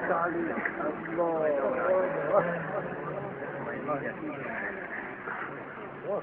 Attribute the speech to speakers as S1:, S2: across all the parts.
S1: عيونا
S2: الله عليك الله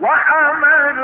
S1: وحمل